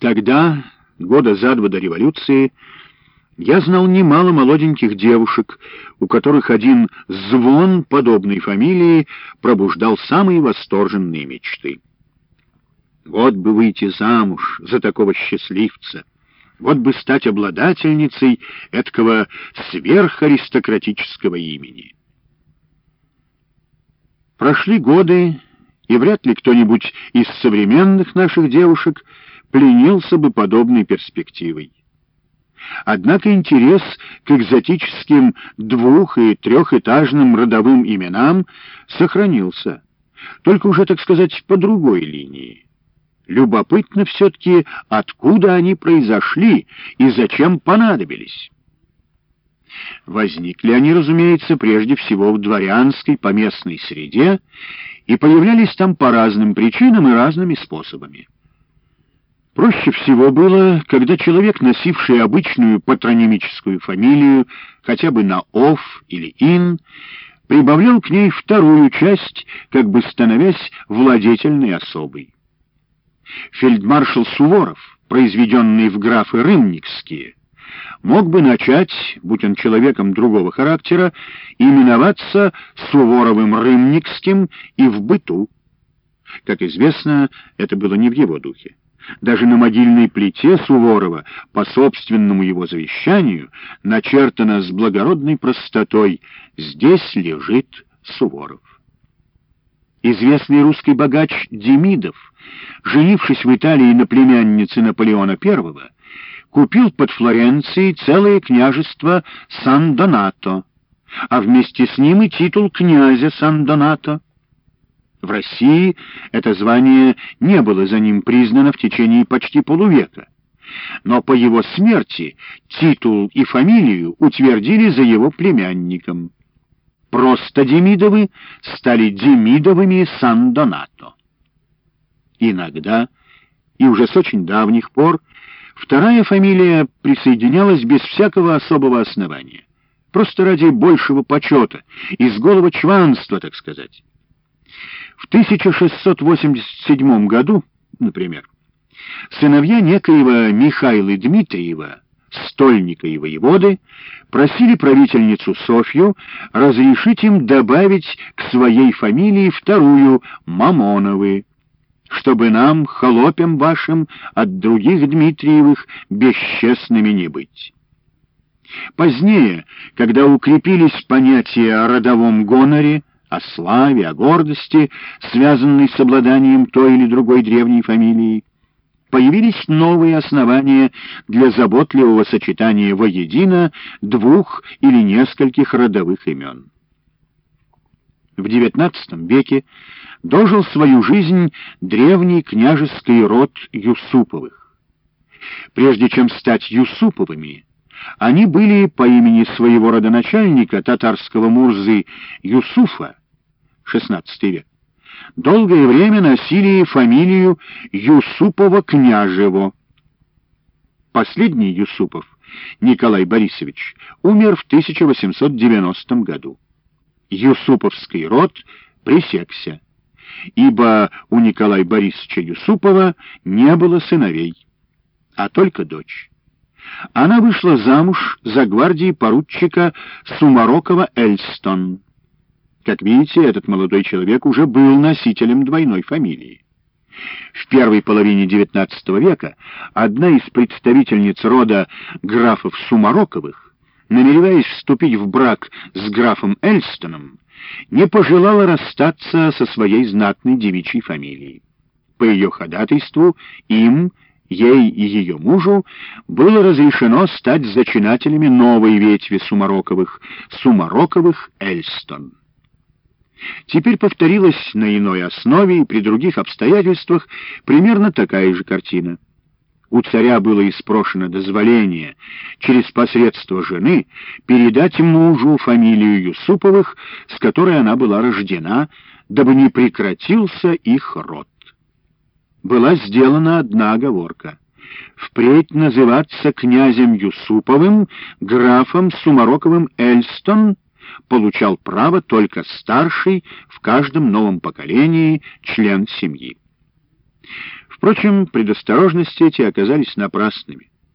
Тогда, года за два до революции, я знал немало молоденьких девушек, у которых один звон подобной фамилии пробуждал самые восторженные мечты. Вот бы выйти замуж за такого счастливца, вот бы стать обладательницей этого сверхаристократического имени. Прошли годы, и вряд ли кто-нибудь из современных наших девушек пленился бы подобной перспективой. Однако интерес к экзотическим двух- и трехэтажным родовым именам сохранился, только уже, так сказать, по другой линии. Любопытно все-таки, откуда они произошли и зачем понадобились. Возникли они, разумеется, прежде всего в дворянской поместной среде и появлялись там по разным причинам и разными способами. Проще всего было, когда человек, носивший обычную патронимическую фамилию, хотя бы на «ов» или «ин», прибавлял к ней вторую часть, как бы становясь владетельной особой. Фельдмаршал Суворов, произведенный в графы Рымникские, мог бы начать, будь он человеком другого характера, именоваться Суворовым Рымникским и в быту. Как известно, это было не в его духе. Даже на могильной плите Суворова, по собственному его завещанию, начертано с благородной простотой «Здесь лежит Суворов». Известный русский богач Демидов, женившись в Италии на племяннице Наполеона I, купил под Флоренцией целое княжество Сан-Донато, а вместе с ним и титул князя Сан-Донато. В России это звание не было за ним признано в течение почти полувека, но по его смерти титул и фамилию утвердили за его племянником. Просто Демидовы стали Демидовыми Сан-Донато. Иногда, и уже с очень давних пор, вторая фамилия присоединялась без всякого особого основания, просто ради большего почета, из голого чванства, так сказать. В 1687 году, например, сыновья некоего Михаила Дмитриева, стольника и воеводы, просили правительницу Софью разрешить им добавить к своей фамилии вторую Мамоновы, чтобы нам, холопям вашим, от других Дмитриевых бесчестными не быть. Позднее, когда укрепились понятия о родовом гоноре, о славе, о гордости, связанной с обладанием той или другой древней фамилии, появились новые основания для заботливого сочетания воедино двух или нескольких родовых имен. В XIX веке дожил свою жизнь древний княжеский род Юсуповых. Прежде чем стать Юсуповыми, они были по имени своего родоначальника, татарского Мурзы Юсуфа, XVI век, долгое время носили фамилию Юсупова-Княжево. Последний Юсупов, Николай Борисович, умер в 1890 году. Юсуповский род пресекся, ибо у Николая Борисовича Юсупова не было сыновей, а только дочь. Она вышла замуж за гвардии поручика Сумарокова Эльстон. Как видите, этот молодой человек уже был носителем двойной фамилии. В первой половине XIX века одна из представительниц рода графов Сумароковых, намереваясь вступить в брак с графом Эльстоном, не пожелала расстаться со своей знатной девичьей фамилией. По ее ходатайству им ей и ее мужу было разрешено стать зачинателями новой ветви Сумароковых, Сумароковых Эльстон. Теперь повторилась на иной основе и при других обстоятельствах примерно такая же картина. У царя было испрошено дозволение через посредство жены передать мужу фамилию Юсуповых, с которой она была рождена, дабы не прекратился их род была сделана одна оговорка. Впредь называться князем Юсуповым, графом Сумароковым Эльстон получал право только старший в каждом новом поколении член семьи. Впрочем, предосторожности эти оказались напрасными.